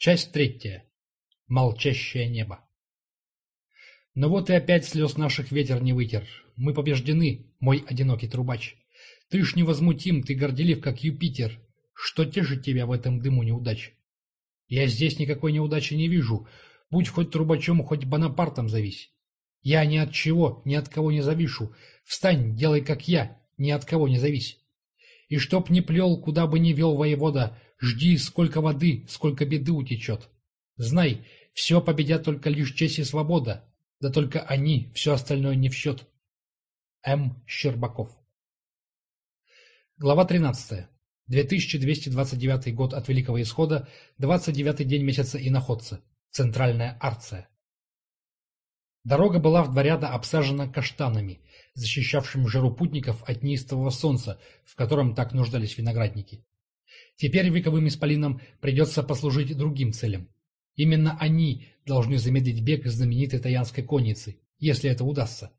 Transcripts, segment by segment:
Часть третья. Молчащее небо. Но вот и опять слез наших ветер не вытер. Мы побеждены, мой одинокий трубач. Ты ж невозмутим, ты горделив, как Юпитер. Что тешит тебя в этом дыму неудач? Я здесь никакой неудачи не вижу. Будь хоть трубачом, хоть Бонапартом завись. Я ни от чего, ни от кого не завишу. Встань, делай как я, ни от кого не завись. И чтоб не плел, куда бы ни вел воевода, жди, сколько воды, сколько беды утечет. Знай, все победят только лишь честь и свобода, да только они, все остальное не в счет. М. Щербаков Глава 13. 2229 год от Великого Исхода, 29 день месяца Иноходца. Центральная Арция. Дорога была в два ряда обсажена каштанами, защищавшими жару путников от неистового солнца, в котором так нуждались виноградники. Теперь вековым исполинам придется послужить другим целям. Именно они должны замедлить бег знаменитой таянской конницы, если это удастся.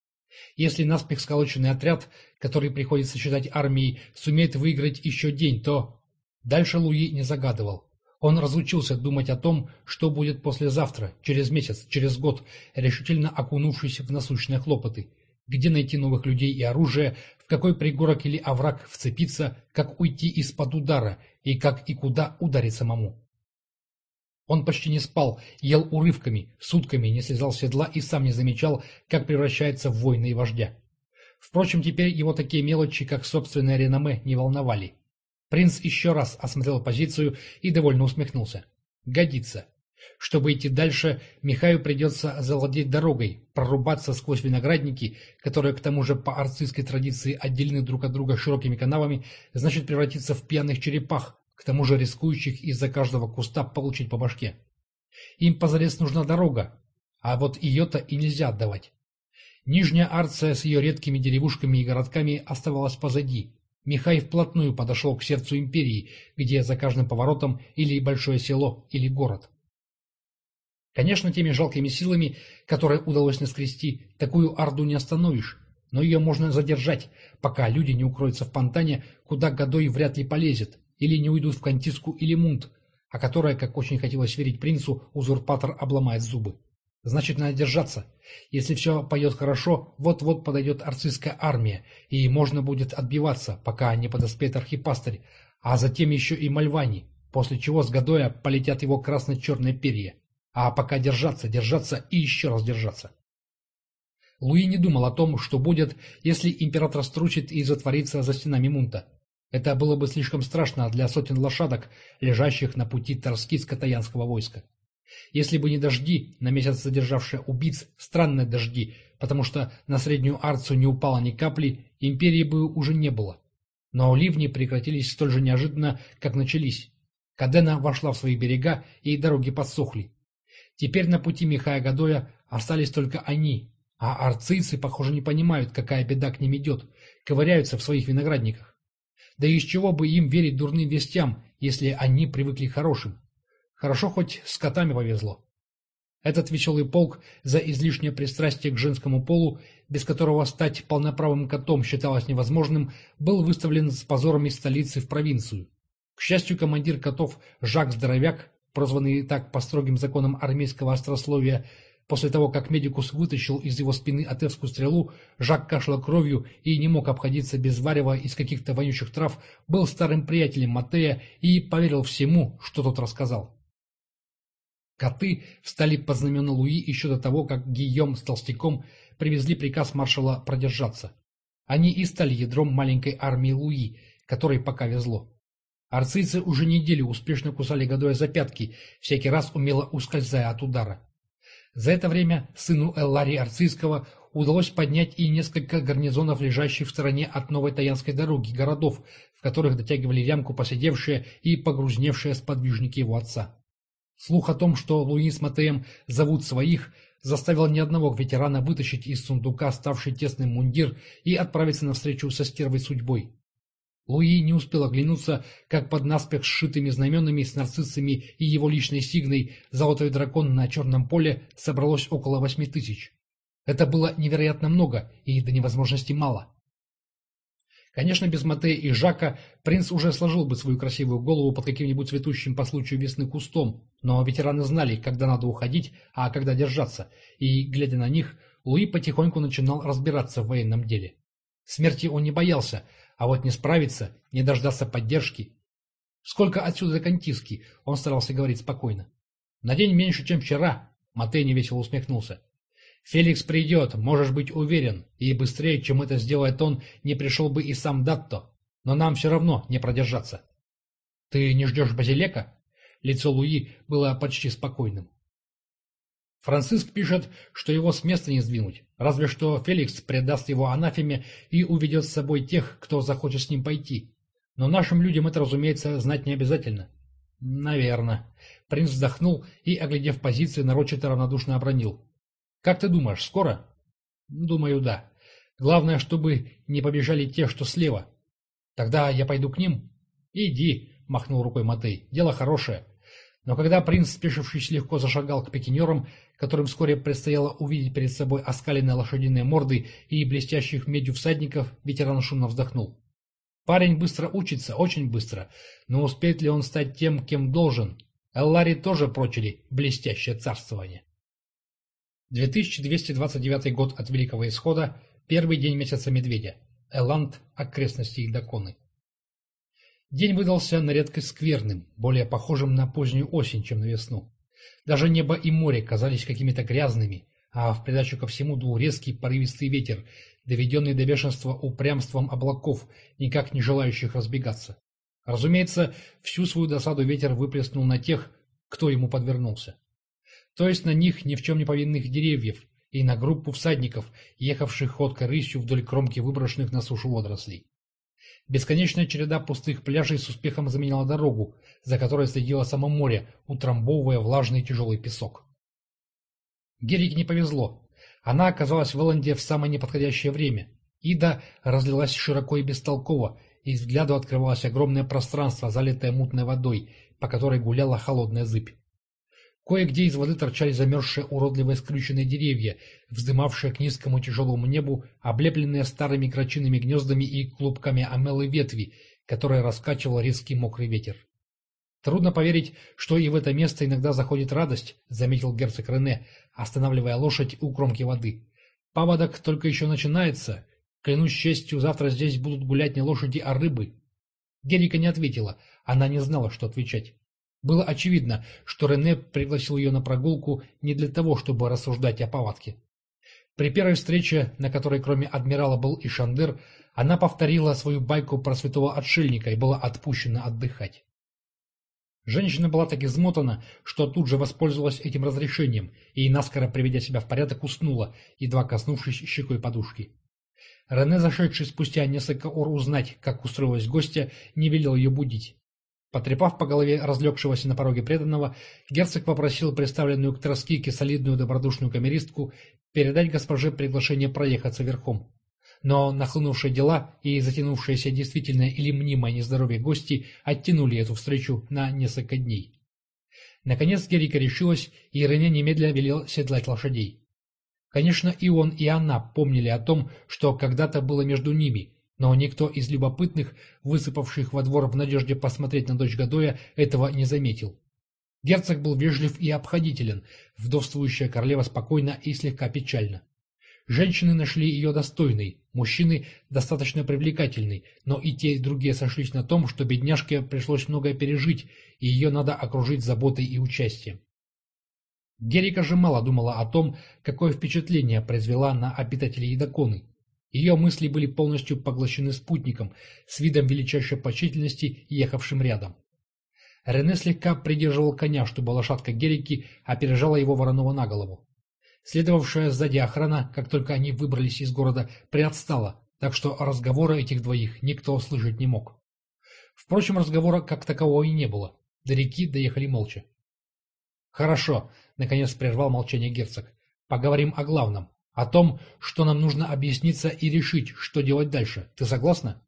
Если наспех сколоченный отряд, который приходится считать армией, сумеет выиграть еще день, то... Дальше Луи не загадывал. Он разучился думать о том, что будет послезавтра, через месяц, через год, решительно окунувшись в насущные хлопоты. Где найти новых людей и оружие, в какой пригорок или овраг вцепиться, как уйти из-под удара и как и куда ударить самому. Он почти не спал, ел урывками, сутками не слезал с седла и сам не замечал, как превращается в воина и вождя. Впрочем, теперь его такие мелочи, как собственное реноме, не волновали. Принц еще раз осмотрел позицию и довольно усмехнулся. Годится. Чтобы идти дальше, Михаю придется завладеть дорогой, прорубаться сквозь виноградники, которые к тому же по арцистской традиции отделены друг от друга широкими канавами, значит превратиться в пьяных черепах, к тому же рискующих из-за каждого куста получить по башке. Им позарез нужна дорога, а вот ее-то и нельзя отдавать. Нижняя Арция с ее редкими деревушками и городками оставалась позади. Михай вплотную подошел к сердцу империи, где за каждым поворотом или большое село, или город. Конечно, теми жалкими силами, которые удалось наскрести, такую орду не остановишь, но ее можно задержать, пока люди не укроются в Пантане, куда Годой вряд ли полезет, или не уйдут в Кантиску или Мунт, о которой, как очень хотелось верить принцу, узурпатор обломает зубы. Значит, надо держаться. Если все пойдет хорошо, вот-вот подойдет арцистская армия, и можно будет отбиваться, пока не подоспеет архипастырь, а затем еще и Мальвани, после чего с Гадоя полетят его красно-черные перья. А пока держаться, держаться и еще раз держаться. Луи не думал о том, что будет, если император стручит и затворится за стенами Мунта. Это было бы слишком страшно для сотен лошадок, лежащих на пути Торскиц-Катаянского войска. Если бы не дожди, на месяц задержавшие убийц, странные дожди, потому что на Среднюю Арцию не упало ни капли, империи бы уже не было. Но ливни прекратились столь же неожиданно, как начались. Кадена вошла в свои берега, и дороги подсохли. Теперь на пути Михая Гадоя остались только они, а арцийцы, похоже, не понимают, какая беда к ним идет, ковыряются в своих виноградниках. Да из чего бы им верить дурным вестям, если они привыкли к хорошим? Хорошо хоть с котами повезло. Этот веселый полк за излишнее пристрастие к женскому полу, без которого стать полноправым котом считалось невозможным, был выставлен с позором из столицы в провинцию. К счастью, командир котов Жак Здоровяк, прозванный так по строгим законам армейского острословия, После того, как медикус вытащил из его спины отевскую стрелу, Жак кашлял кровью и не мог обходиться без варева из каких-то вонючих трав, был старым приятелем Матея и поверил всему, что тот рассказал. Коты встали под знамена Луи еще до того, как Гийом с Толстяком привезли приказ маршала продержаться. Они и стали ядром маленькой армии Луи, которой пока везло. Арцийцы уже неделю успешно кусали Гадоя за пятки, всякий раз умело ускользая от удара. За это время сыну Эллари Арцийского удалось поднять и несколько гарнизонов, лежащих в стороне от новой Таянской дороги, городов, в которых дотягивали лямку посидевшие и погрузневшие сподвижники его отца. Слух о том, что Луи с Матеем зовут своих, заставил ни одного ветерана вытащить из сундука ставший тесным мундир и отправиться навстречу со стервой судьбой. Луи не успел оглянуться, как под наспех сшитыми знаменами с нарциссами и его личной сигной «Золотой дракон» на черном поле собралось около восьми тысяч. Это было невероятно много и до невозможности мало. Конечно, без Матея и Жака принц уже сложил бы свою красивую голову под каким-нибудь цветущим по случаю весны кустом, но ветераны знали, когда надо уходить, а когда держаться, и, глядя на них, Луи потихоньку начинал разбираться в военном деле. Смерти он не боялся, а вот не справиться, не дождаться поддержки. Сколько отсюда до Контиски, он старался говорить спокойно. На день меньше, чем вчера, Матей невесело усмехнулся. Феликс придет, можешь быть уверен, и быстрее, чем это сделает он, не пришел бы и сам Датто. Но нам все равно не продержаться. Ты не ждешь Базилека? Лицо Луи было почти спокойным. Франциск пишет, что его с места не сдвинуть, разве что Феликс предаст его анафеме и уведет с собой тех, кто захочет с ним пойти. Но нашим людям это, разумеется, знать не обязательно. Наверно. Принц вздохнул и, оглядев позиции, нарочито равнодушно обронил. Как ты думаешь, скоро? Думаю, да. Главное, чтобы не побежали те, что слева. Тогда я пойду к ним? Иди, махнул рукой Матей. Дело хорошее. Но когда принц, спешившись, легко зашагал к пикинерам, которым вскоре предстояло увидеть перед собой оскаленные лошадиные морды и блестящих медью всадников, ветеран шумно вздохнул. Парень быстро учится, очень быстро, но успеет ли он стать тем, кем должен? Эллари тоже прочили блестящее царствование. 2229 год от Великого Исхода, первый день месяца Медведя. Эланд, окрестности Идаконы. День выдался на редкость скверным, более похожим на позднюю осень, чем на весну. Даже небо и море казались какими-то грязными, а в придачу ко всему дул резкий порывистый ветер, доведенный до бешенства упрямством облаков, никак не желающих разбегаться. Разумеется, всю свою досаду ветер выплеснул на тех, кто ему подвернулся то есть на них ни в чем не повинных деревьев, и на группу всадников, ехавших ходкой рысью вдоль кромки выброшенных на сушу водорослей. Бесконечная череда пустых пляжей с успехом заменяла дорогу, за которой следило само море, утрамбовывая влажный тяжелый песок. Герике не повезло. Она оказалась в Элленде в самое неподходящее время. Ида разлилась широко и бестолково, и взгляду открывалось огромное пространство, залитое мутной водой, по которой гуляла холодная зыбь. Кое-где из воды торчали замерзшие уродливые скрюченные деревья, вздымавшие к низкому тяжелому небу, облепленные старыми крачиными гнездами и клубками амелы ветви, которые раскачивал резкий мокрый ветер. «Трудно поверить, что и в это место иногда заходит радость», — заметил герцог Рене, останавливая лошадь у кромки воды. «Паводок только еще начинается. Клянусь честью, завтра здесь будут гулять не лошади, а рыбы». Герика не ответила, она не знала, что отвечать. Было очевидно, что Рене пригласил ее на прогулку не для того, чтобы рассуждать о повадке. При первой встрече, на которой кроме адмирала был и Шандер, она повторила свою байку про святого отшельника и была отпущена отдыхать. Женщина была так измотана, что тут же воспользовалась этим разрешением и, наскоро приведя себя в порядок, уснула, едва коснувшись щекой подушки. Рене, зашедший спустя несколько ор узнать, как устроилась гостья, не велел ее будить. Потрепав по голове разлегшегося на пороге преданного, герцог попросил представленную к Троскике солидную добродушную камеристку передать госпоже приглашение проехаться верхом. Но нахлынувшие дела и затянувшееся действительное или мнимое нездоровье гости оттянули эту встречу на несколько дней. Наконец Герика решилась, и Рене немедленно велел седлать лошадей. Конечно, и он, и она помнили о том, что когда-то было между ними – но никто из любопытных, высыпавших во двор в надежде посмотреть на дочь Гадоя, этого не заметил. Герцог был вежлив и обходителен, вдовствующая королева спокойна и слегка печальна. Женщины нашли ее достойной, мужчины достаточно привлекательной, но и те, и другие сошлись на том, что бедняжке пришлось многое пережить, и ее надо окружить заботой и участием. Герика же мало думала о том, какое впечатление произвела на обитателей Едоконы. Ее мысли были полностью поглощены спутником, с видом величайшей почтительности, ехавшим рядом. Рене слегка придерживал коня, чтобы лошадка Герики опережала его вороного на голову. Следовавшая сзади охрана, как только они выбрались из города, приотстала, так что разговора этих двоих никто слышать не мог. Впрочем, разговора как такового и не было. До реки доехали молча. «Хорошо», — наконец прервал молчание герцог. «Поговорим о главном. О том, что нам нужно объясниться и решить, что делать дальше. Ты согласна?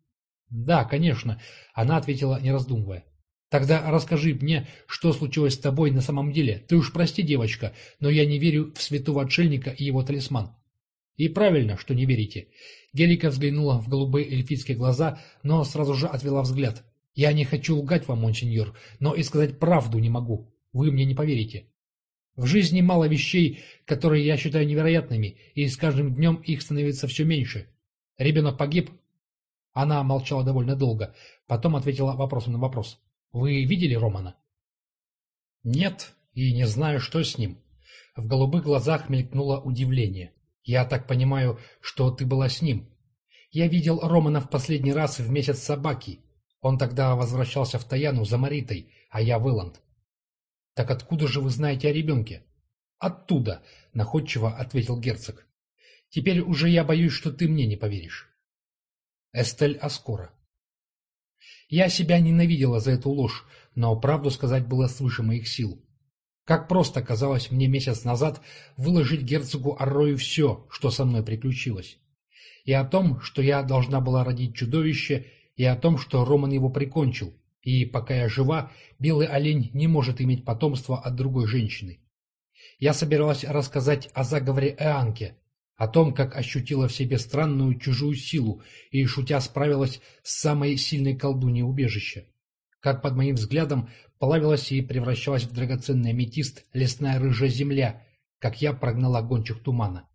Да, конечно, она ответила, не раздумывая. Тогда расскажи мне, что случилось с тобой на самом деле. Ты уж прости, девочка, но я не верю в святого отшельника и его талисман. И правильно, что не верите. Гелика взглянула в голубые эльфийские глаза, но сразу же отвела взгляд. Я не хочу лгать вам, монсеньор, но и сказать правду не могу. Вы мне не поверите. В жизни мало вещей, которые я считаю невероятными, и с каждым днем их становится все меньше. Ребенок погиб? Она молчала довольно долго, потом ответила вопросом на вопрос. Вы видели Романа? Нет, и не знаю, что с ним. В голубых глазах мелькнуло удивление. Я так понимаю, что ты была с ним. Я видел Романа в последний раз в месяц собаки. Он тогда возвращался в Таяну за Маритой, а я в Иланд. «Так откуда же вы знаете о ребенке?» «Оттуда», — находчиво ответил герцог. «Теперь уже я боюсь, что ты мне не поверишь». Эстель Аскора. Я себя ненавидела за эту ложь, но правду сказать было свыше моих сил. Как просто казалось мне месяц назад выложить герцогу Аррою все, что со мной приключилось. И о том, что я должна была родить чудовище, и о том, что Роман его прикончил, и пока я жива, белый олень не может иметь потомства от другой женщины. Я собиралась рассказать о заговоре Эанке, о том, как ощутила в себе странную чужую силу и, шутя, справилась с самой сильной колдуньей убежища. Как под моим взглядом плавилась и превращалась в драгоценный аметист лесная рыжая земля, как я прогнала гончих тумана.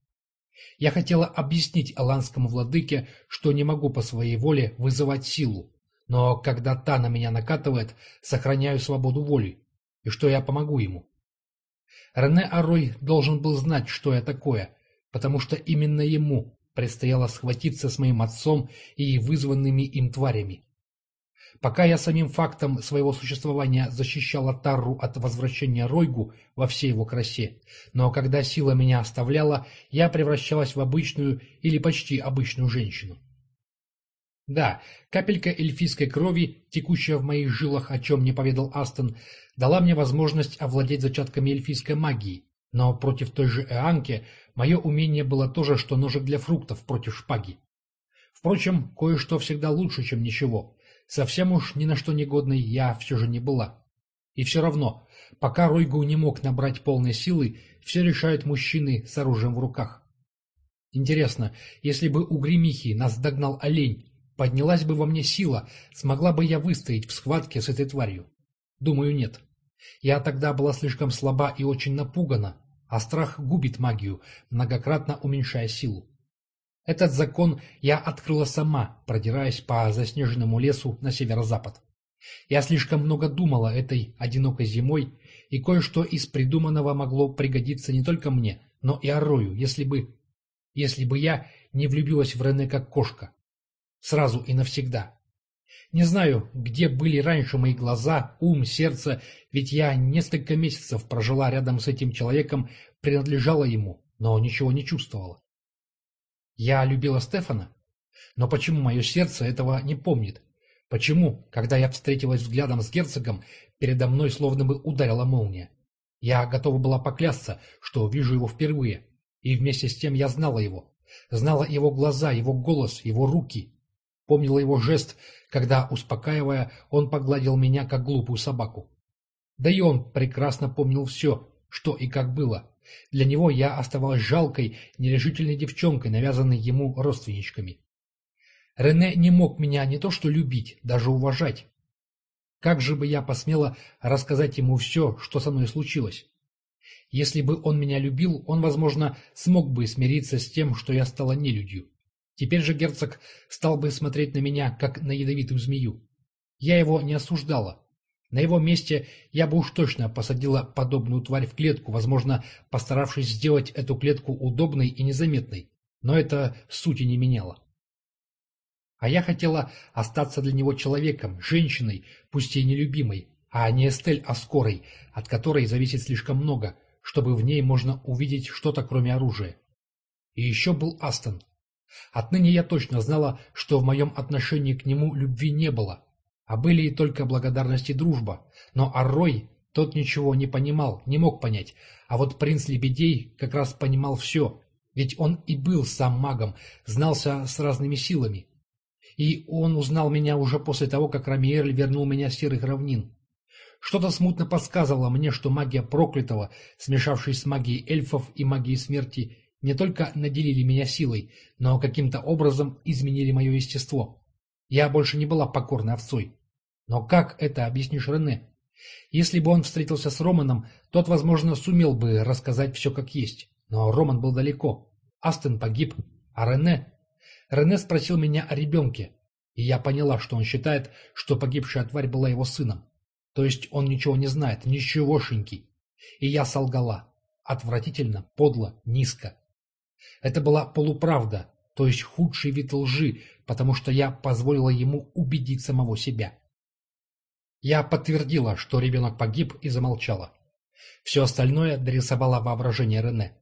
Я хотела объяснить аланскому владыке, что не могу по своей воле вызывать силу, но когда та на меня накатывает, сохраняю свободу воли, и что я помогу ему. Рене Арой должен был знать, что я такое, потому что именно ему предстояло схватиться с моим отцом и вызванными им тварями. Пока я самим фактом своего существования защищала Тарру от возвращения Ройгу во всей его красе, но когда сила меня оставляла, я превращалась в обычную или почти обычную женщину. Да, капелька эльфийской крови, текущая в моих жилах, о чем мне поведал Астон, дала мне возможность овладеть зачатками эльфийской магии, но против той же Эанки мое умение было то же, что ножик для фруктов против шпаги. Впрочем, кое-что всегда лучше, чем ничего. Совсем уж ни на что негодной я все же не была. И все равно, пока Ройгу не мог набрать полной силы, все решают мужчины с оружием в руках. Интересно, если бы у Гремихи нас догнал олень, Поднялась бы во мне сила, смогла бы я выстоять в схватке с этой тварью? Думаю, нет. Я тогда была слишком слаба и очень напугана, а страх губит магию, многократно уменьшая силу. Этот закон я открыла сама, продираясь по заснеженному лесу на северо-запад. Я слишком много думала этой одинокой зимой, и кое-что из придуманного могло пригодиться не только мне, но и Арою, если бы... Если бы я не влюбилась в Рене как кошка, Сразу и навсегда. Не знаю, где были раньше мои глаза, ум, сердце, ведь я несколько месяцев прожила рядом с этим человеком, принадлежала ему, но ничего не чувствовала. Я любила Стефана, но почему мое сердце этого не помнит? Почему, когда я встретилась взглядом с герцогом, передо мной словно бы ударила молния? Я готова была поклясться, что вижу его впервые, и вместе с тем я знала его. Знала его глаза, его голос, его руки, Помнила его жест, когда, успокаивая, он погладил меня, как глупую собаку. Да и он прекрасно помнил все, что и как было. Для него я оставалась жалкой, нерешительной девчонкой, навязанной ему родственничками. Рене не мог меня не то что любить, даже уважать. Как же бы я посмела рассказать ему все, что со мной случилось? Если бы он меня любил, он, возможно, смог бы смириться с тем, что я стала нелюдью. Теперь же герцог стал бы смотреть на меня, как на ядовитую змею. Я его не осуждала. На его месте я бы уж точно посадила подобную тварь в клетку, возможно, постаравшись сделать эту клетку удобной и незаметной, но это сути не меняло. А я хотела остаться для него человеком, женщиной, пусть и нелюбимой, а не Эстель Аскорой, от которой зависит слишком много, чтобы в ней можно увидеть что-то кроме оружия. И еще был Астон. Отныне я точно знала, что в моем отношении к нему любви не было, а были и только благодарность и дружба. Но Аррой, тот ничего не понимал, не мог понять, а вот принц Лебедей как раз понимал все, ведь он и был сам магом, знался с разными силами. И он узнал меня уже после того, как Рамиерль вернул меня с серых равнин. Что-то смутно подсказывало мне, что магия проклятого, смешавшись с магией эльфов и магией смерти, не только наделили меня силой, но каким-то образом изменили мое естество. Я больше не была покорной овцой. Но как это объяснишь Рене? Если бы он встретился с Романом, тот, возможно, сумел бы рассказать все как есть. Но Роман был далеко. Астен погиб. А Рене? Рене спросил меня о ребенке. И я поняла, что он считает, что погибшая тварь была его сыном. То есть он ничего не знает, ничегошеньки. И я солгала. Отвратительно, подло, низко. Это была полуправда, то есть худший вид лжи, потому что я позволила ему убедить самого себя. Я подтвердила, что ребенок погиб и замолчала. Все остальное дорисовало воображение Рене.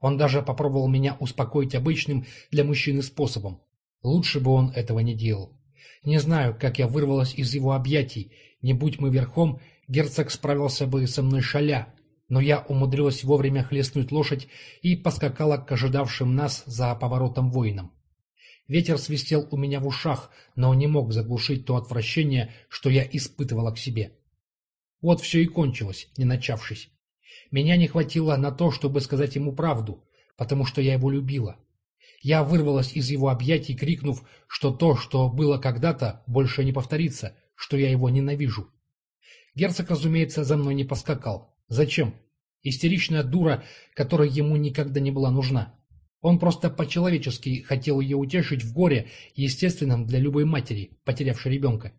Он даже попробовал меня успокоить обычным для мужчины способом. Лучше бы он этого не делал. Не знаю, как я вырвалась из его объятий. Не будь мы верхом, герцог справился бы со мной шаля, но я умудрилась вовремя хлестнуть лошадь и поскакала к ожидавшим нас за поворотом воинам. Ветер свистел у меня в ушах, но не мог заглушить то отвращение, что я испытывала к себе. Вот все и кончилось, не начавшись. Меня не хватило на то, чтобы сказать ему правду, потому что я его любила. Я вырвалась из его объятий, крикнув, что то, что было когда-то, больше не повторится, что я его ненавижу. Герцог, разумеется, за мной не поскакал. Зачем? Истеричная дура, которая ему никогда не была нужна. Он просто по-человечески хотел ее утешить в горе, естественном для любой матери, потерявшей ребенка.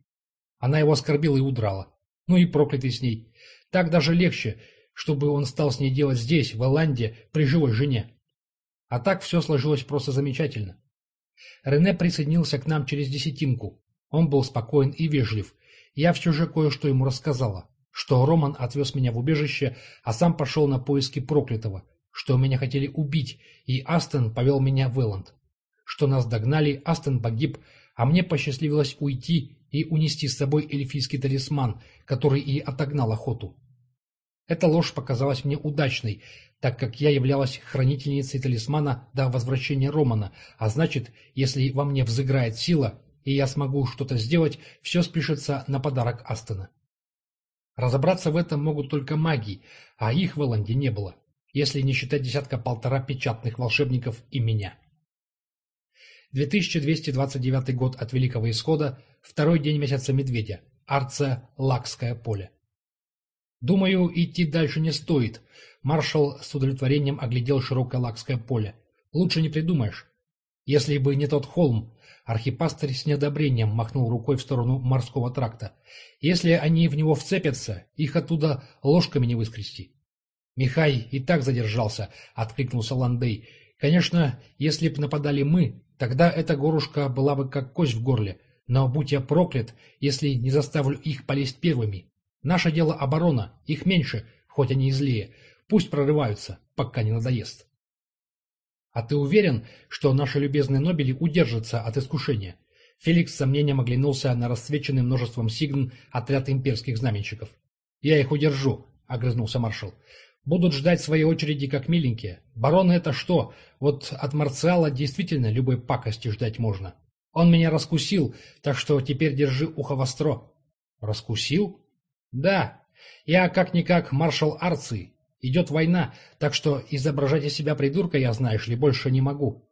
Она его оскорбила и удрала. Ну и проклятый с ней. Так даже легче, чтобы он стал с ней делать здесь, в Эланде, при живой жене. А так все сложилось просто замечательно. Рене присоединился к нам через десятинку. Он был спокоен и вежлив. Я все же кое-что ему рассказала что Роман отвез меня в убежище, а сам пошел на поиски проклятого, что меня хотели убить, и Астон повел меня в Элланд. Что нас догнали, Астон погиб, а мне посчастливилось уйти и унести с собой эльфийский талисман, который и отогнал охоту. Эта ложь показалась мне удачной, так как я являлась хранительницей талисмана до возвращения Романа, а значит, если во мне взыграет сила, и я смогу что-то сделать, все спишется на подарок Астона. Разобраться в этом могут только маги, а их в Эланде не было, если не считать десятка-полтора печатных волшебников и меня. 2229 год от Великого Исхода, второй день месяца Медведя, Арция, Лакское поле. Думаю, идти дальше не стоит. Маршал с удовлетворением оглядел широкое Лакское поле. Лучше не придумаешь. Если бы не тот холм, Архипастырь с неодобрением махнул рукой в сторону морского тракта. Если они в него вцепятся, их оттуда ложками не выскрести. Михай и так задержался, откликнулся Ландей. Конечно, если б нападали мы, тогда эта горушка была бы как кость в горле. Но будь я проклят, если не заставлю их полезть первыми. Наше дело оборона, их меньше, хоть они и злее. Пусть прорываются, пока не надоест. А ты уверен, что наши любезные Нобели удержатся от искушения? Феликс с сомнением оглянулся на расцвеченный множеством сигн отряд имперских знаменщиков. «Я их удержу», — огрызнулся маршал. «Будут ждать своей очереди как миленькие. Бароны это что? Вот от Марциала действительно любой пакости ждать можно. Он меня раскусил, так что теперь держи ухо востро». «Раскусил?» «Да. Я как-никак маршал Арции, Идет война, так что изображать из себя придурка я, знаешь ли, больше не могу.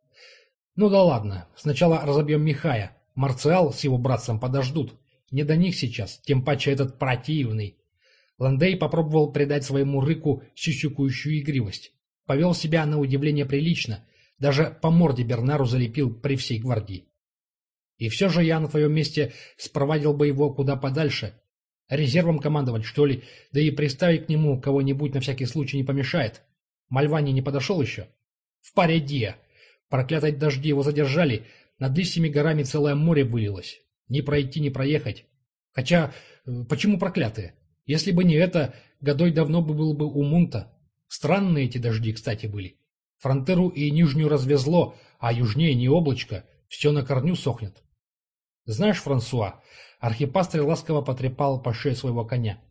Ну да ладно, сначала разобьем Михая. Марциал с его братцем подождут. Не до них сейчас, тем паче этот противный. Ландей попробовал придать своему рыку сюсюкающую игривость. Повел себя на удивление прилично, даже по морде Бернару залепил при всей гвардии. И все же я на твоем месте спровадил бы его куда подальше, Резервом командовать, что ли? Да и приставить к нему кого-нибудь на всякий случай не помешает. Мальвани не подошел еще? В паре. Проклятые дожди его задержали. Над листьями горами целое море вылилось. Ни пройти, ни проехать. Хотя, э, почему проклятые? Если бы не это, Годой давно бы был бы у Мунта. Странные эти дожди, кстати, были. Фронтеру и Нижнюю развезло, а южнее не облачко. Все на корню сохнет. Знаешь, Франсуа, Архипастырь ласково потрепал по шее своего коня.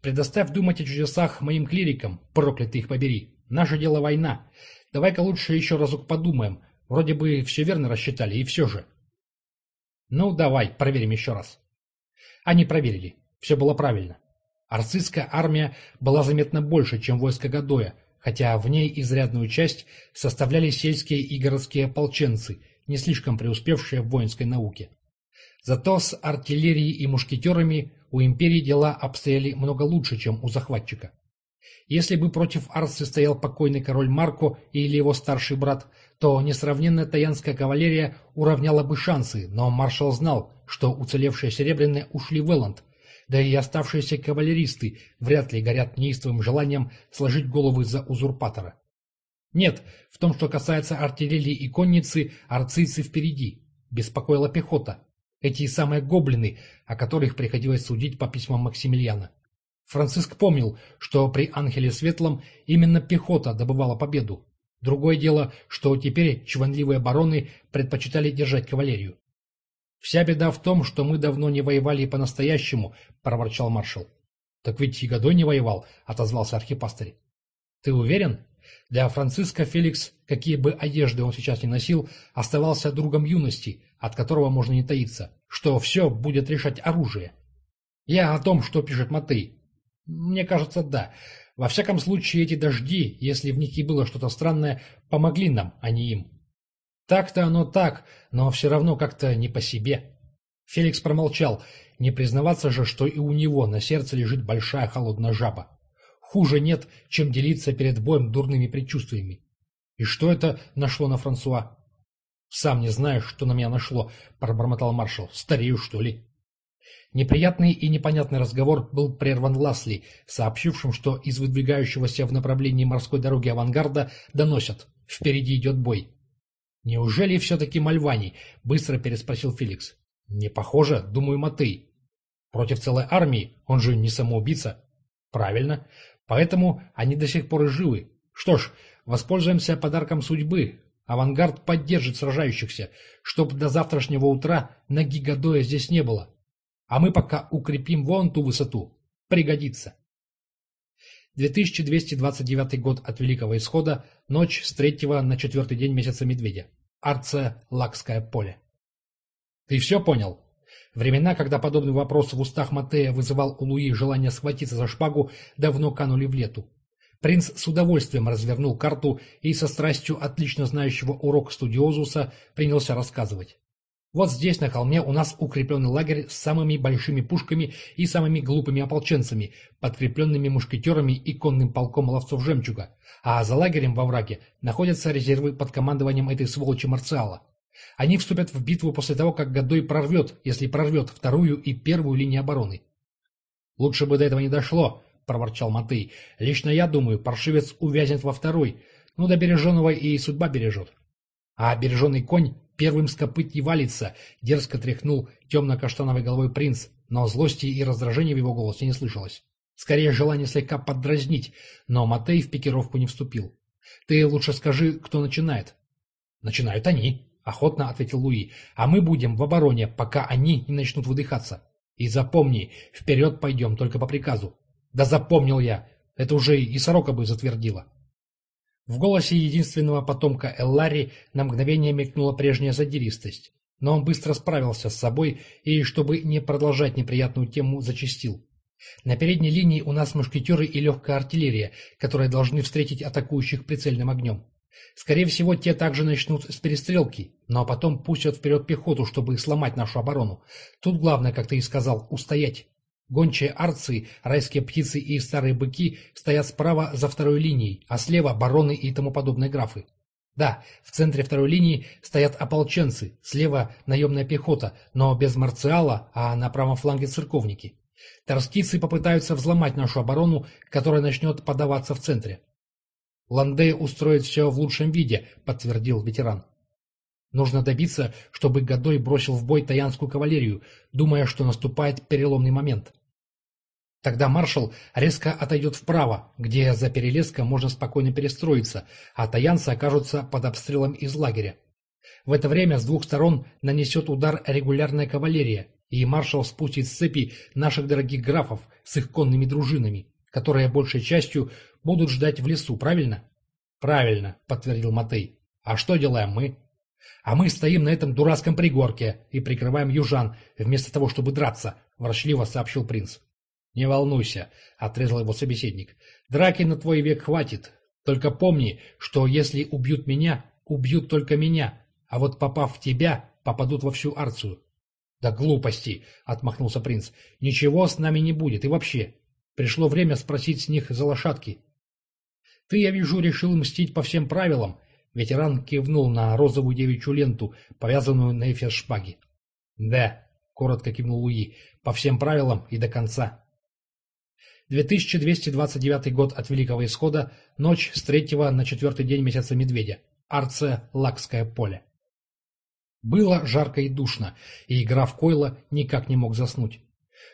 «Предоставь думать о чудесах моим клирикам, проклятый их побери. Наше дело война. Давай-ка лучше еще разок подумаем. Вроде бы все верно рассчитали, и все же». «Ну, давай, проверим еще раз». Они проверили. Все было правильно. Арцистская армия была заметно больше, чем войско Гадоя, хотя в ней изрядную часть составляли сельские и городские ополченцы, не слишком преуспевшие в воинской науке. Зато с артиллерией и мушкетерами у империи дела обстояли много лучше, чем у захватчика. Если бы против Арсы стоял покойный король Марко или его старший брат, то несравненная таянская кавалерия уравняла бы шансы, но маршал знал, что уцелевшие серебряные ушли в Элланд, да и оставшиеся кавалеристы вряд ли горят неистовым желанием сложить головы за узурпатора. Нет, в том, что касается артиллерии и конницы, арцийцы впереди. Беспокоила пехота. Эти самые гоблины, о которых приходилось судить по письмам Максимилиана. Франциск помнил, что при Ангеле Светлом именно пехота добывала победу. Другое дело, что теперь чванливые бароны предпочитали держать кавалерию. «Вся беда в том, что мы давно не воевали по-настоящему», — проворчал маршал. «Так ведь и годой не воевал», — отозвался архипастырь. «Ты уверен?» Для Франциска Феликс, какие бы одежды он сейчас не носил, оставался другом юности, от которого можно не таиться, что все будет решать оружие. Я о том, что пишет Матей. Мне кажется, да. Во всяком случае, эти дожди, если в них и было что-то странное, помогли нам, а не им. Так-то оно так, но все равно как-то не по себе. Феликс промолчал, не признаваться же, что и у него на сердце лежит большая холодная жаба. Хуже нет, чем делиться перед боем дурными предчувствиями. И что это нашло на Франсуа? «Сам не знаешь, что на меня нашло», — пробормотал маршал. «Старею, что ли?» Неприятный и непонятный разговор был прерван Ласли, сообщившим, что из выдвигающегося в направлении морской дороги авангарда доносят «Впереди идет бой». «Неужели все-таки Мальвани?» — быстро переспросил Феликс. «Не похоже, думаю, Матей. Против целой армии, он же не самоубийца». «Правильно. Поэтому они до сих пор и живы. Что ж, воспользуемся подарком судьбы. Авангард поддержит сражающихся, чтобы до завтрашнего утра ноги Гадоя здесь не было. А мы пока укрепим вон ту высоту. Пригодится. 2229 год от Великого Исхода, ночь с третьего на четвертый день месяца Медведя. Арция, Лакское поле. Ты все понял? Времена, когда подобный вопрос в устах Матея вызывал у Луи желание схватиться за шпагу, давно канули в лету. Принц с удовольствием развернул карту и со страстью отлично знающего урок студиозуса принялся рассказывать. Вот здесь, на холме, у нас укрепленный лагерь с самыми большими пушками и самыми глупыми ополченцами, подкрепленными мушкетерами и конным полком ловцов жемчуга. А за лагерем во враге находятся резервы под командованием этой сволочи Марциала. Они вступят в битву после того, как Годой прорвет, если прорвет, вторую и первую линии обороны. «Лучше бы до этого не дошло», — проворчал Матей. «Лично я думаю, паршивец увязнет во второй. Ну, до береженого и судьба бережет. А береженный конь Первым с копыт валится, дерзко тряхнул темно-каштановой головой принц, но злости и раздражения в его голосе не слышалось. Скорее, желание слегка поддразнить, но Матей в пикировку не вступил. «Ты лучше скажи, кто начинает». «Начинают они», — охотно ответил Луи. «А мы будем в обороне, пока они не начнут выдыхаться. И запомни, вперед пойдем только по приказу». «Да запомнил я! Это уже и сорока бы затвердила». В голосе единственного потомка Эллари на мгновение мелькнула прежняя задиристость, но он быстро справился с собой и, чтобы не продолжать неприятную тему, зачастил. На передней линии у нас мушкетеры и легкая артиллерия, которые должны встретить атакующих прицельным огнем. Скорее всего, те также начнут с перестрелки, но потом пустят вперед пехоту, чтобы сломать нашу оборону. Тут главное, как ты и сказал, устоять. Гончие арцы, райские птицы и старые быки стоят справа за второй линией, а слева бароны и тому подобные графы. Да, в центре второй линии стоят ополченцы, слева наемная пехота, но без марциала, а на правом фланге церковники. Торскицы попытаются взломать нашу оборону, которая начнет подаваться в центре. Ландей устроит все в лучшем виде, подтвердил ветеран. Нужно добиться, чтобы Годой бросил в бой таянскую кавалерию, думая, что наступает переломный момент. Тогда маршал резко отойдет вправо, где за перелеском можно спокойно перестроиться, а таянцы окажутся под обстрелом из лагеря. В это время с двух сторон нанесет удар регулярная кавалерия, и маршал спустит с цепи наших дорогих графов с их конными дружинами, которые большей частью будут ждать в лесу, правильно? Правильно, подтвердил Матей. А что делаем мы? А мы стоим на этом дурацком пригорке и прикрываем южан, вместо того, чтобы драться, — ворчливо сообщил принц. — Не волнуйся, — отрезал его собеседник. — Драки на твой век хватит. Только помни, что если убьют меня, убьют только меня, а вот попав в тебя, попадут во всю Арцию. «Да глупости!» — отмахнулся принц. «Ничего с нами не будет, и вообще. Пришло время спросить с них за лошадки». «Ты, я вижу, решил мстить по всем правилам», — ветеран кивнул на розовую девичью ленту, повязанную на эфес шпаги. «Да», — коротко кивнул Луи, — «по всем правилам и до конца». 2229 год от Великого Исхода, ночь с третьего на четвертый день месяца Медведя. Арция, Лакское поле. Было жарко и душно, и граф Койла никак не мог заснуть.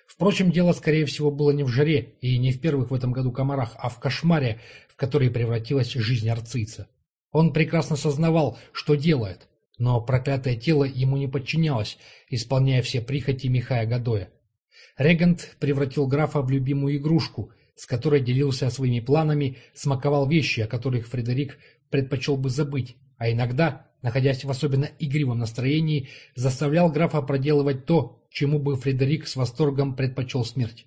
Впрочем, дело, скорее всего, было не в жаре и не в первых в этом году комарах, а в кошмаре, в который превратилась жизнь арцийца. Он прекрасно сознавал, что делает, но проклятое тело ему не подчинялось, исполняя все прихоти Михая Гадоя. Регент превратил графа в любимую игрушку, с которой делился своими планами, смаковал вещи, о которых Фредерик предпочел бы забыть, а иногда, находясь в особенно игривом настроении, заставлял графа проделывать то, чему бы Фредерик с восторгом предпочел смерть.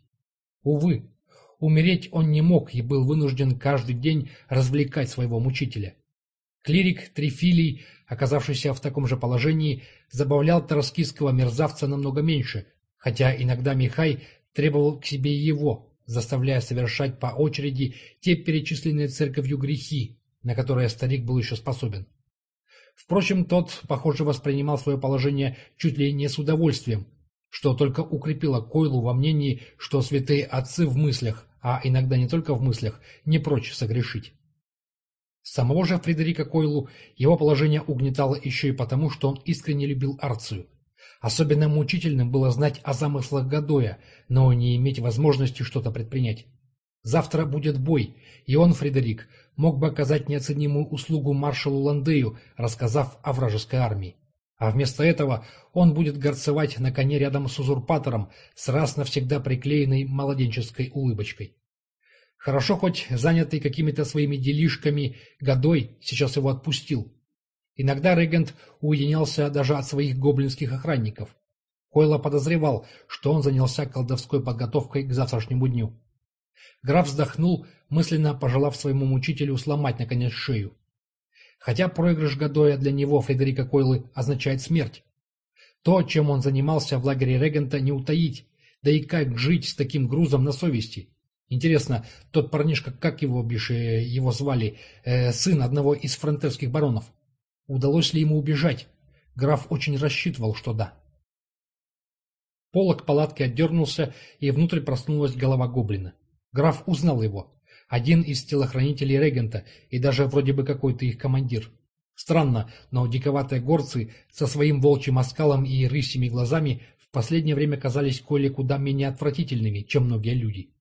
Увы, умереть он не мог и был вынужден каждый день развлекать своего мучителя. Клирик Трифилий, оказавшийся в таком же положении, забавлял тараскистского мерзавца намного меньше, хотя иногда Михай требовал к себе его, заставляя совершать по очереди те перечисленные церковью грехи, на которые старик был еще способен. Впрочем, тот, похоже, воспринимал свое положение чуть ли не с удовольствием, что только укрепило Койлу во мнении, что святые отцы в мыслях, а иногда не только в мыслях, не прочь согрешить. Самого же Фредерика Койлу его положение угнетало еще и потому, что он искренне любил Арцию. Особенно мучительным было знать о замыслах Гадоя, но не иметь возможности что-то предпринять. Завтра будет бой, и он, Фредерик, мог бы оказать неоценимую услугу маршалу Ландею, рассказав о вражеской армии. А вместо этого он будет горцевать на коне рядом с узурпатором с раз навсегда приклеенной младенческой улыбочкой. Хорошо хоть занятый какими-то своими делишками Годой сейчас его отпустил. Иногда регент уединялся даже от своих гоблинских охранников. Койло подозревал, что он занялся колдовской подготовкой к завтрашнему дню. Граф вздохнул, мысленно пожелав своему мучителю сломать наконец шею. Хотя проигрыш Гадоя для него, Фредерика Койлы, означает смерть. То, чем он занимался в лагере регента, не утаить, да и как жить с таким грузом на совести. Интересно, тот парнишка, как его, бишь, его звали, э, сын одного из фронтерских баронов? Удалось ли ему убежать? Граф очень рассчитывал, что да. Полок палатки отдернулся, и внутрь проснулась голова гоблина. Граф узнал его. Один из телохранителей регента, и даже вроде бы какой-то их командир. Странно, но диковатые горцы со своим волчьим оскалом и рысьими глазами в последнее время казались Коле куда менее отвратительными, чем многие люди.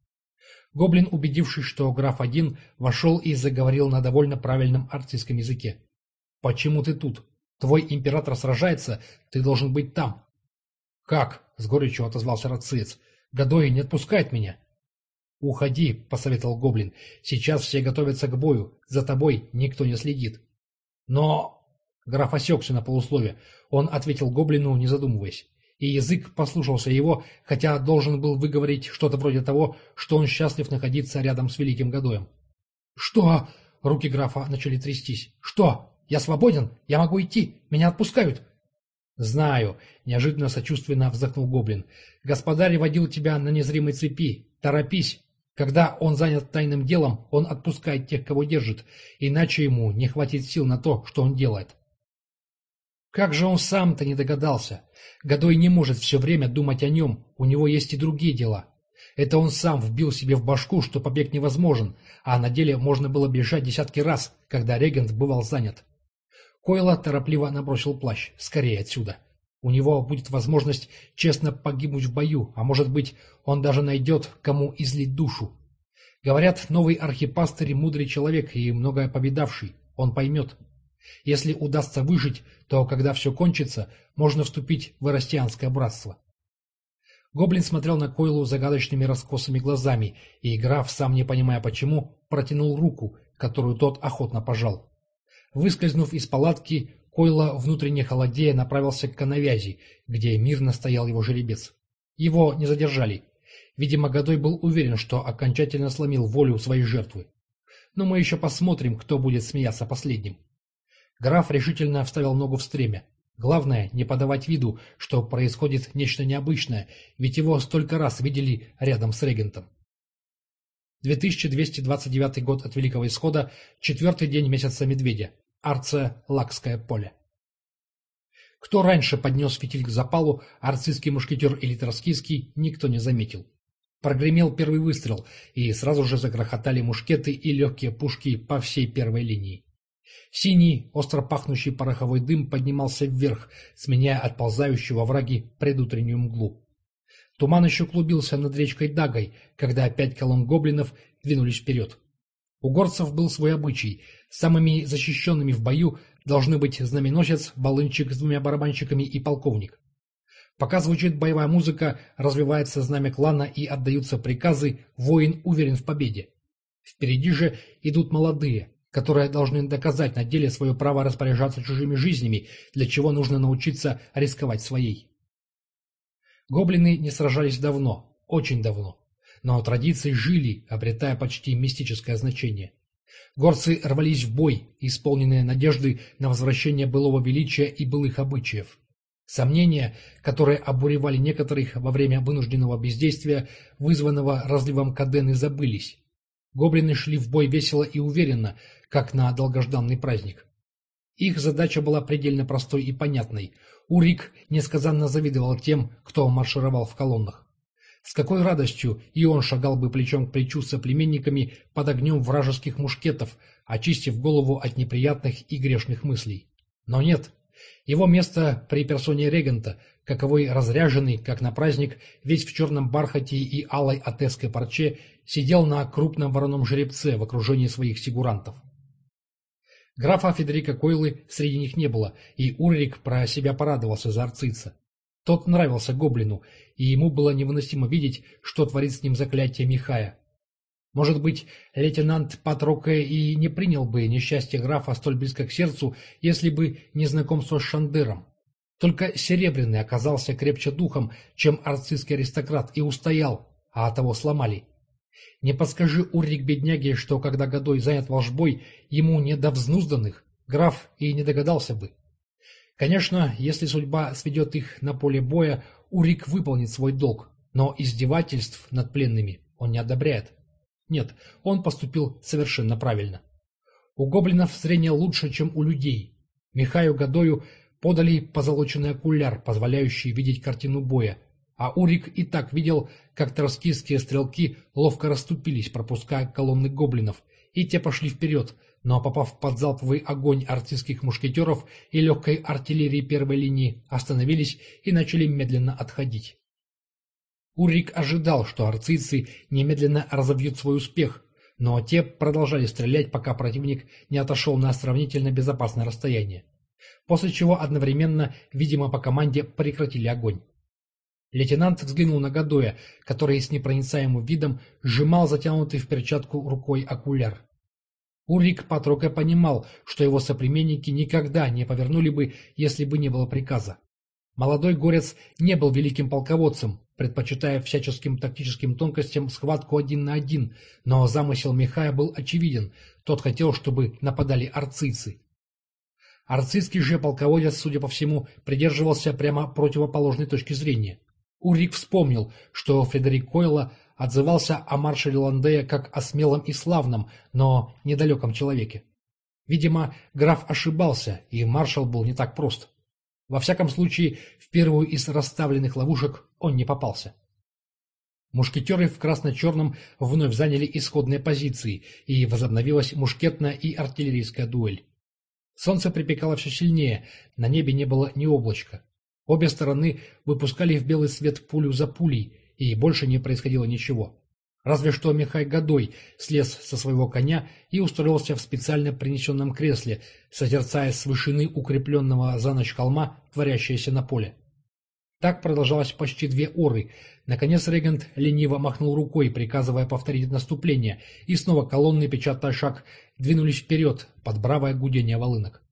Гоблин, убедившись, что граф один, вошел и заговорил на довольно правильном артистском языке. «Почему ты тут? Твой император сражается, ты должен быть там». «Как?» — с горечью отозвался Рациец. «Годой не отпускает меня». «Уходи», — посоветовал Гоблин. «Сейчас все готовятся к бою. За тобой никто не следит». «Но...» — граф осекся на полуслове. Он ответил Гоблину, не задумываясь. И язык послушался его, хотя должен был выговорить что-то вроде того, что он счастлив находиться рядом с Великим Годоем. «Что?» — руки графа начали трястись. «Что?» Я свободен, я могу идти, меня отпускают. Знаю, неожиданно сочувственно вздохнул гоблин. Господарь водил тебя на незримой цепи. Торопись. Когда он занят тайным делом, он отпускает тех, кого держит, иначе ему не хватит сил на то, что он делает. Как же он сам-то не догадался? Годой не может все время думать о нем, у него есть и другие дела. Это он сам вбил себе в башку, что побег невозможен, а на деле можно было бежать десятки раз, когда регент бывал занят. Койла торопливо набросил плащ. Скорее отсюда. У него будет возможность честно погибнуть в бою, а может быть, он даже найдет, кому излить душу. Говорят, новый архипастырь мудрый человек и многое повидавший. Он поймет. Если удастся выжить, то, когда все кончится, можно вступить в эрастианское братство. Гоблин смотрел на Койлу загадочными раскосыми глазами, и граф, сам не понимая почему, протянул руку, которую тот охотно пожал. Выскользнув из палатки, Койла, внутренне холодея, направился к коновязи, где мирно стоял его жеребец. Его не задержали. Видимо, Годой был уверен, что окончательно сломил волю своей жертвы. но мы еще посмотрим, кто будет смеяться последним. Граф решительно вставил ногу в стремя. Главное, не подавать виду, что происходит нечто необычное, ведь его столько раз видели рядом с регентом. 2229 год от Великого Исхода, четвертый день месяца Медведя. Арция, Лакское поле. Кто раньше поднес фитиль к запалу, арцистский мушкетер или троскийский, никто не заметил. Прогремел первый выстрел, и сразу же загрохотали мушкеты и легкие пушки по всей первой линии. Синий, остро пахнущий пороховой дым поднимался вверх, сменяя отползающую враги предутреннюю мглу. Туман еще клубился над речкой Дагой, когда пять колонн гоблинов двинулись вперед. У горцев был свой обычай. Самыми защищенными в бою должны быть знаменосец, балынчик с двумя барабанщиками и полковник. Пока звучит боевая музыка, развивается знамя клана и отдаются приказы, воин уверен в победе. Впереди же идут молодые, которые должны доказать на деле свое право распоряжаться чужими жизнями, для чего нужно научиться рисковать своей. Гоблины не сражались давно, очень давно, но традиции жили, обретая почти мистическое значение. Горцы рвались в бой, исполненные надежды на возвращение былого величия и былых обычаев. Сомнения, которые обуревали некоторых во время вынужденного бездействия, вызванного разливом Кадены, забылись. Гоблины шли в бой весело и уверенно, как на долгожданный праздник. Их задача была предельно простой и понятной. Урик несказанно завидовал тем, кто маршировал в колоннах. С какой радостью и он шагал бы плечом к плечу с соплеменниками под огнем вражеских мушкетов, очистив голову от неприятных и грешных мыслей. Но нет, его место при персоне регента, каковой разряженный, как на праздник, весь в черном бархате и алой атесской парче, сидел на крупном вороном жеребце в окружении своих сигурантов. Графа Федерика Койлы среди них не было, и Уррик про себя порадовался за арцица. Тот нравился гоблину, и ему было невыносимо видеть, что творит с ним заклятие Михая. Может быть, лейтенант Патроке и не принял бы несчастье графа столь близко к сердцу, если бы не знакомство с Шандыром. Только Серебряный оказался крепче духом, чем арцистский аристократ, и устоял, а того сломали. Не подскажи Уррик бедняге, что когда Годой занят волжбой, ему не до взнузданных, граф и не догадался бы. Конечно, если судьба сведет их на поле боя, Урик выполнит свой долг, но издевательств над пленными он не одобряет. Нет, он поступил совершенно правильно. У гоблинов зрение лучше, чем у людей. Михаю Гадою подали позолоченный окуляр, позволяющий видеть картину боя, а Урик и так видел, как троскистские стрелки ловко расступились, пропуская колонны гоблинов, и те пошли вперед, но, попав под залповый огонь артистских мушкетеров и легкой артиллерии первой линии, остановились и начали медленно отходить. Урик ожидал, что арцийцы немедленно разобьют свой успех, но те продолжали стрелять, пока противник не отошел на сравнительно безопасное расстояние. После чего одновременно, видимо по команде, прекратили огонь. Лейтенант взглянул на Гадоя, который с непроницаемым видом сжимал затянутый в перчатку рукой окуляр. Урик Патрока понимал, что его соплеменники никогда не повернули бы, если бы не было приказа. Молодой горец не был великим полководцем, предпочитая всяческим тактическим тонкостям схватку один на один, но замысел Михая был очевиден, тот хотел, чтобы нападали арцийцы. Арцийский же полководец, судя по всему, придерживался прямо противоположной точки зрения. Урик вспомнил, что Фредерик Койла отзывался о маршале Ландея как о смелом и славном, но недалеком человеке. Видимо, граф ошибался, и маршал был не так прост. Во всяком случае, в первую из расставленных ловушек он не попался. Мушкетеры в красно-черном вновь заняли исходные позиции, и возобновилась мушкетная и артиллерийская дуэль. Солнце припекало все сильнее, на небе не было ни облачка. Обе стороны выпускали в белый свет пулю за пулей, и больше не происходило ничего. Разве что Михай Годой слез со своего коня и устроился в специально принесенном кресле, созерцая с вышины укрепленного за ночь холма творящееся на поле. Так продолжалось почти две оры. Наконец регент лениво махнул рукой, приказывая повторить наступление, и снова колонны, печатая шаг, двинулись вперед под бравое гудение волынок.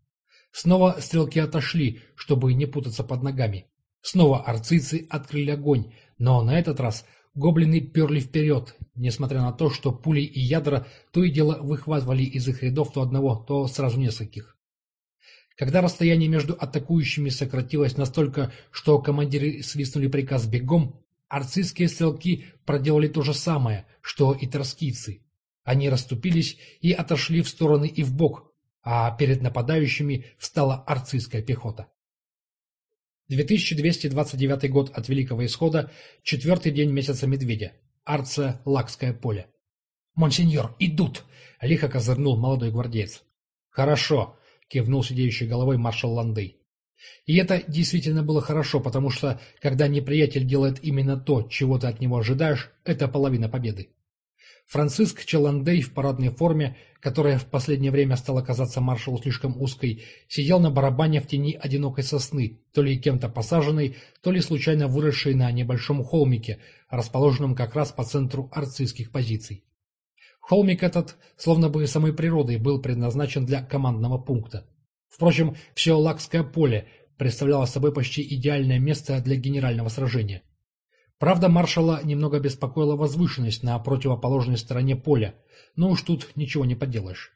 Снова стрелки отошли, чтобы не путаться под ногами. Снова арцийцы открыли огонь, но на этот раз Гоблины перли вперед, несмотря на то, что пули и ядра то и дело выхватывали из их рядов то одного, то сразу нескольких. Когда расстояние между атакующими сократилось настолько, что командиры свистнули приказ бегом, арцистские стрелки проделали то же самое, что и троскийцы. Они расступились и отошли в стороны и в бок, а перед нападающими встала арцистская пехота. 2229 год от Великого Исхода, четвертый день месяца Медведя. Арция, Лакское поле. «Монсеньор, идут!» — лихо козырнул молодой гвардеец. «Хорошо!» — кивнул сидеющей головой маршал Ландей. И это действительно было хорошо, потому что, когда неприятель делает именно то, чего ты от него ожидаешь, это половина победы. Франциск Челандей в парадной форме, которая в последнее время стала казаться маршалу слишком узкой, сидел на барабане в тени одинокой сосны, то ли кем-то посаженной, то ли случайно выросшей на небольшом холмике, расположенном как раз по центру арцистских позиций. Холмик этот, словно бы самой природой, был предназначен для командного пункта. Впрочем, все Лакское поле представляло собой почти идеальное место для генерального сражения. Правда, маршала немного беспокоила возвышенность на противоположной стороне поля, но уж тут ничего не поделаешь.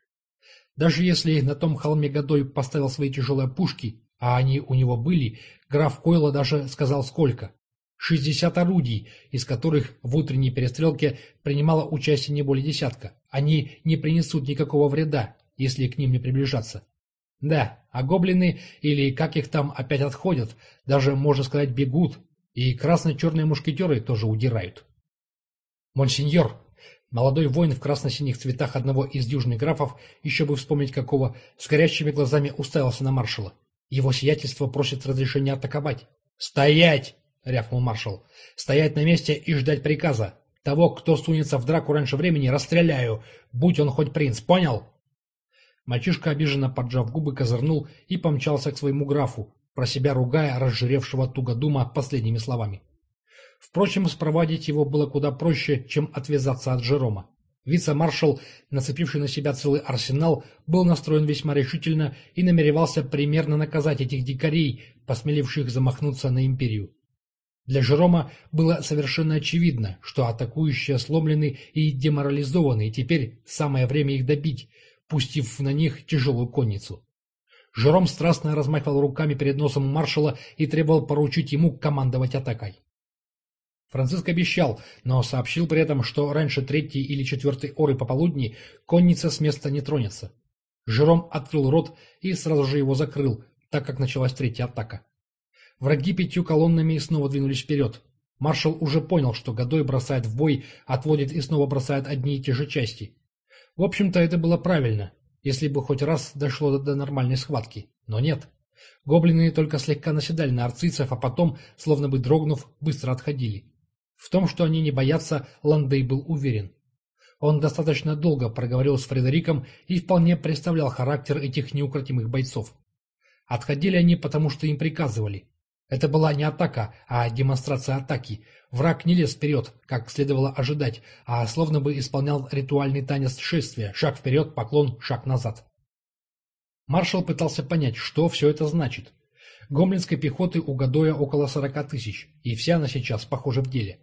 Даже если на том холме Годой поставил свои тяжелые пушки, а они у него были, граф Койла даже сказал сколько. Шестьдесят орудий, из которых в утренней перестрелке принимало участие не более десятка. Они не принесут никакого вреда, если к ним не приближаться. Да, а гоблины, или как их там опять отходят, даже, можно сказать, бегут, и красно-черные мушкетеры тоже удирают. Монсеньор, молодой воин в красно-синих цветах одного из южных графов, еще бы вспомнить какого, с горящими глазами уставился на маршала. Его сиятельство просит разрешения атаковать. «Стоять!» — рявкнул маршал. «Стоять на месте и ждать приказа. Того, кто сунется в драку раньше времени, расстреляю, будь он хоть принц, понял?» Мальчишка, обиженно поджав губы, козырнул и помчался к своему графу, про себя ругая разжиревшего тугодума последними словами. Впрочем, спровадить его было куда проще, чем отвязаться от Жерома. Вице-маршал, нацепивший на себя целый арсенал, был настроен весьма решительно и намеревался примерно наказать этих дикарей, посмеливших замахнуться на империю. Для Жерома было совершенно очевидно, что атакующие сломлены и деморализованы, и теперь самое время их добить, пустив на них тяжелую конницу. Жером страстно размахивал руками перед носом маршала и требовал поручить ему командовать атакой. Франциск обещал, но сообщил при этом, что раньше третьей или четвертой оры пополудни конница с места не тронется. Жером открыл рот и сразу же его закрыл, так как началась третья атака. Враги пятью колоннами снова двинулись вперед. Маршал уже понял, что Годой бросает в бой, отводит и снова бросает одни и те же части. В общем-то, это было правильно если бы хоть раз дошло до нормальной схватки. Но нет. Гоблины только слегка наседали на арцицев, а потом, словно бы дрогнув, быстро отходили. В том, что они не боятся, Ландей был уверен. Он достаточно долго проговорил с Фредериком и вполне представлял характер этих неукротимых бойцов. Отходили они, потому что им приказывали. Это была не атака, а демонстрация атаки. Враг не лез вперед, как следовало ожидать, а словно бы исполнял ритуальный танец шествия. Шаг вперед, поклон, шаг назад. Маршал пытался понять, что все это значит. Гомлинской пехоты у Гадоя около сорока тысяч, и вся она сейчас, похоже, в деле.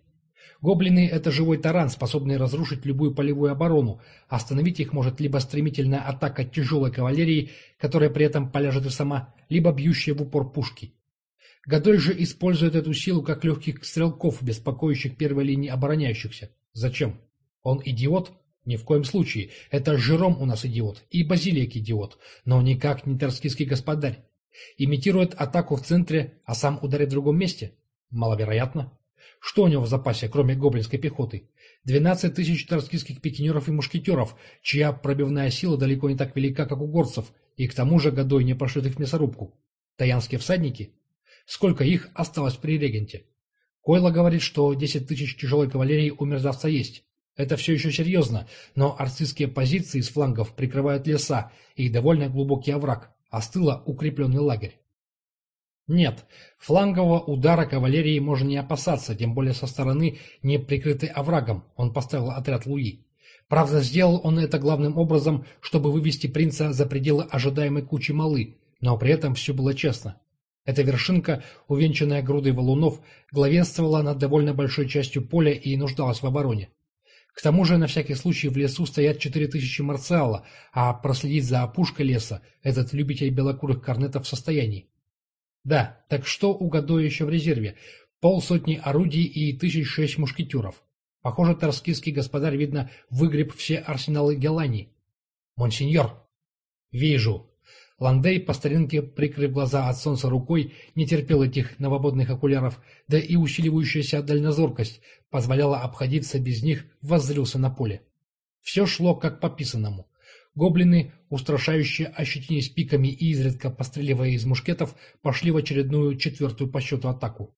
Гоблины — это живой таран, способный разрушить любую полевую оборону. Остановить их может либо стремительная атака тяжелой кавалерии, которая при этом поляжет и сама, либо бьющая в упор пушки. Годой же использует эту силу как легких стрелков, беспокоящих первой линии обороняющихся. Зачем? Он идиот? Ни в коем случае. Это Жером у нас идиот. И Базилик идиот. Но никак не торскийский господарь. Имитирует атаку в центре, а сам ударит в другом месте? Маловероятно. Что у него в запасе, кроме гоблинской пехоты? 12 тысяч торскийских пикинеров и мушкетеров, чья пробивная сила далеко не так велика, как у горцев, и к тому же годой не пошлет их в мясорубку. Таянские всадники? Сколько их осталось при регенте? Койло говорит, что 10 тысяч тяжелой кавалерии у мерзавца есть. Это все еще серьезно, но арцистские позиции с флангов прикрывают леса и довольно глубокий овраг, а с тыла укрепленный лагерь. Нет, флангового удара кавалерии можно не опасаться, тем более со стороны, не прикрытой оврагом, он поставил отряд Луи. Правда, сделал он это главным образом, чтобы вывести принца за пределы ожидаемой кучи малы, но при этом все было честно. Эта вершинка, увенчанная грудой валунов, главенствовала над довольно большой частью поля и нуждалась в обороне. К тому же на всякий случай в лесу стоят четыре тысячи марциала, а проследить за опушкой леса этот любитель белокурых корнетов в состоянии. Да, так что у Гадоя еще в резерве? Полсотни орудий и тысяч шесть мушкетеров. Похоже, торскистский господарь, видно, выгреб все арсеналы Гелании. Монсеньор. Вижу. Ландей, по старинке прикрыв глаза от солнца рукой, не терпел этих новободных окуляров, да и усиливающаяся дальнозоркость позволяла обходиться без них, воззрился на поле. Все шло как по писанному. Гоблины, устрашающие ощетинись пиками и изредка постреливая из мушкетов, пошли в очередную четвертую по счету атаку.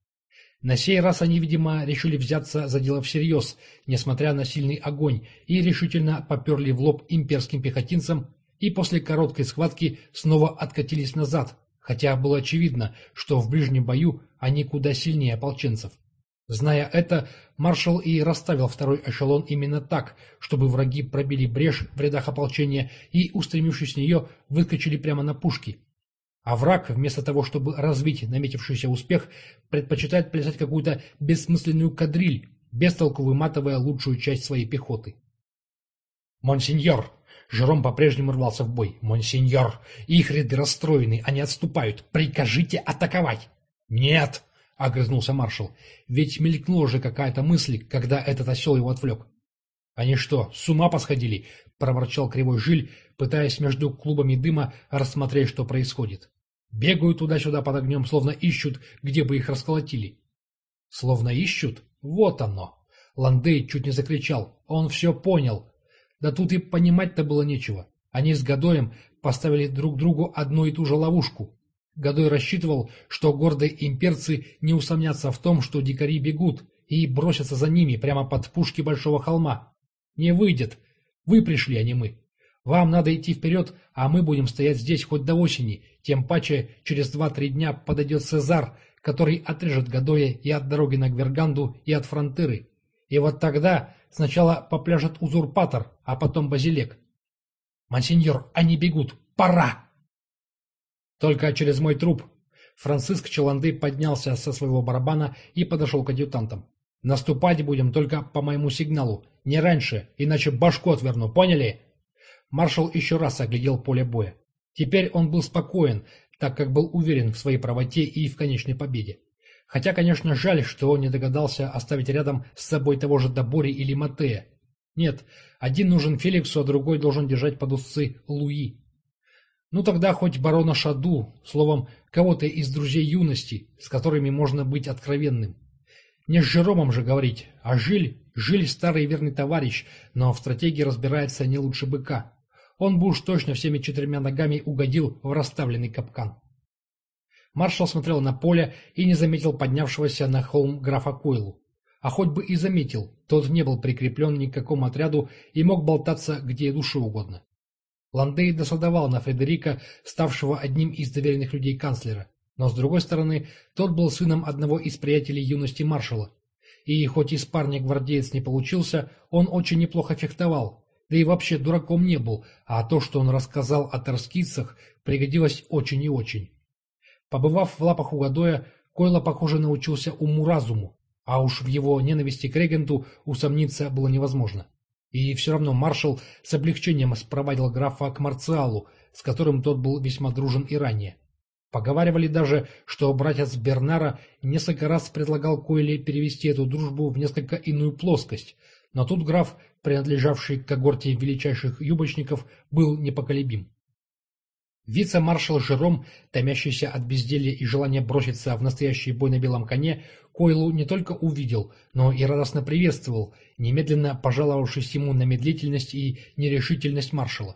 На сей раз они, видимо, решили взяться за дело всерьез, несмотря на сильный огонь, и решительно поперли в лоб имперским пехотинцам, и после короткой схватки снова откатились назад, хотя было очевидно, что в ближнем бою они куда сильнее ополченцев. Зная это, маршал и расставил второй эшелон именно так, чтобы враги пробили брешь в рядах ополчения и, устремившись с нее, выскочили прямо на пушки. А враг, вместо того, чтобы развить наметившийся успех, предпочитает плясать какую-то бессмысленную кадриль, бестолку выматывая лучшую часть своей пехоты. «Монсеньор!» Жером по-прежнему рвался в бой. «Монсеньор! Их ряды расстроены, они отступают. Прикажите атаковать!» «Нет!» — огрызнулся маршал. «Ведь мелькнула же какая-то мысль, когда этот осел его отвлек». «Они что, с ума посходили?» — проворчал кривой жиль, пытаясь между клубами дыма рассмотреть, что происходит. Бегают туда-сюда под огнем, словно ищут, где бы их расколотили. Словно ищут? Вот оно. Ландей чуть не закричал. Он все понял. Да тут и понимать-то было нечего. Они с Гадоем поставили друг другу одну и ту же ловушку. Гадой рассчитывал, что гордые имперцы не усомнятся в том, что дикари бегут, и бросятся за ними прямо под пушки Большого холма. Не выйдет. Вы пришли, а не мы. Вам надо идти вперед, а мы будем стоять здесь хоть до осени, тем паче через два-три дня подойдет Цезар, который отрежет Гадоя и от дороги на Гверганду, и от фронтыры. И вот тогда сначала попляжет узурпатор, а потом базилек. Монсеньор, они бегут! Пора! Только через мой труп. Франциск Челанды поднялся со своего барабана и подошел к адъютантам. Наступать будем только по моему сигналу, не раньше, иначе башку отверну, поняли? Маршал еще раз оглядел поле боя. Теперь он был спокоен, так как был уверен в своей правоте и в конечной победе. Хотя, конечно, жаль, что он не догадался оставить рядом с собой того же Добори или Матея. Нет, один нужен Феликсу, а другой должен держать под усы Луи. Ну тогда хоть барона Шаду, словом, кого-то из друзей юности, с которыми можно быть откровенным. Не с Жеромом же говорить, а Жиль, Жиль старый верный товарищ, но в стратегии разбирается не лучше быка он бы уж точно всеми четырьмя ногами угодил в расставленный капкан. Маршал смотрел на поле и не заметил поднявшегося на холм графа Койлу. А хоть бы и заметил, тот не был прикреплен ни к какому отряду и мог болтаться где душе угодно. Ландей досадовал на Фредерика, ставшего одним из доверенных людей канцлера, но, с другой стороны, тот был сыном одного из приятелей юности маршала. И хоть из парня гвардеец не получился, он очень неплохо фехтовал, да и вообще дураком не был, а то, что он рассказал о торскицах, пригодилось очень и очень. Побывав в лапах у Гадоя, Койло, похоже, научился уму-разуму, а уж в его ненависти к регенту усомниться было невозможно. И все равно маршал с облегчением спровадил графа к Марциалу, с которым тот был весьма дружен и ранее. Поговаривали даже, что братец Бернара несколько раз предлагал Койле перевести эту дружбу в несколько иную плоскость, но тут граф, принадлежавший к когорте величайших юбочников, был непоколебим. Вице-маршал Жером, томящийся от безделья и желания броситься в настоящий бой на белом коне, Койлу не только увидел, но и радостно приветствовал, немедленно пожаловавшись ему на медлительность и нерешительность маршала.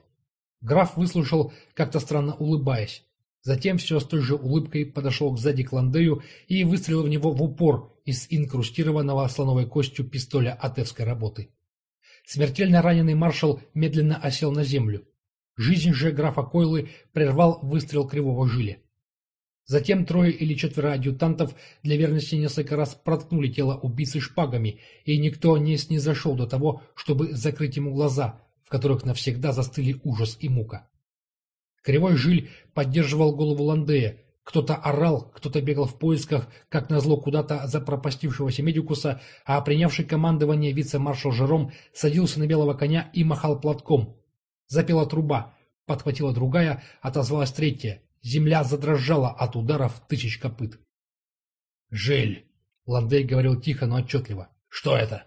Граф выслушал, как-то странно улыбаясь. Затем все с той же улыбкой подошел сзади к Ландею и выстрелил в него в упор из инкрустированного слоновой костью пистоля атевской работы. Смертельно раненый маршал медленно осел на землю. Жизнь же графа Койлы прервал выстрел кривого жиля. Затем трое или четверо адъютантов для верности несколько раз проткнули тело убийцы шпагами, и никто не снизошел до того, чтобы закрыть ему глаза, в которых навсегда застыли ужас и мука. Кривой жиль поддерживал голову Ландея, Кто-то орал, кто-то бегал в поисках, как назло, куда-то запропастившегося медикуса, а принявший командование вице-маршал Жером садился на белого коня и махал платком. Запела труба, подхватила другая, отозвалась третья. Земля задрожала от ударов тысяч копыт. «Жиль!» — Ландей говорил тихо, но отчетливо. «Что это?»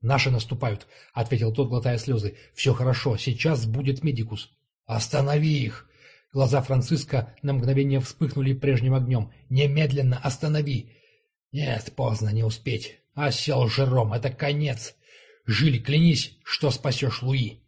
«Наши наступают», — ответил тот, глотая слезы. «Все хорошо, сейчас будет медикус». «Останови их!» Глаза Франциска на мгновение вспыхнули прежним огнем. «Немедленно останови!» «Нет, поздно, не успеть. Осел Жером, это конец. Жиль, клянись, что спасешь Луи!»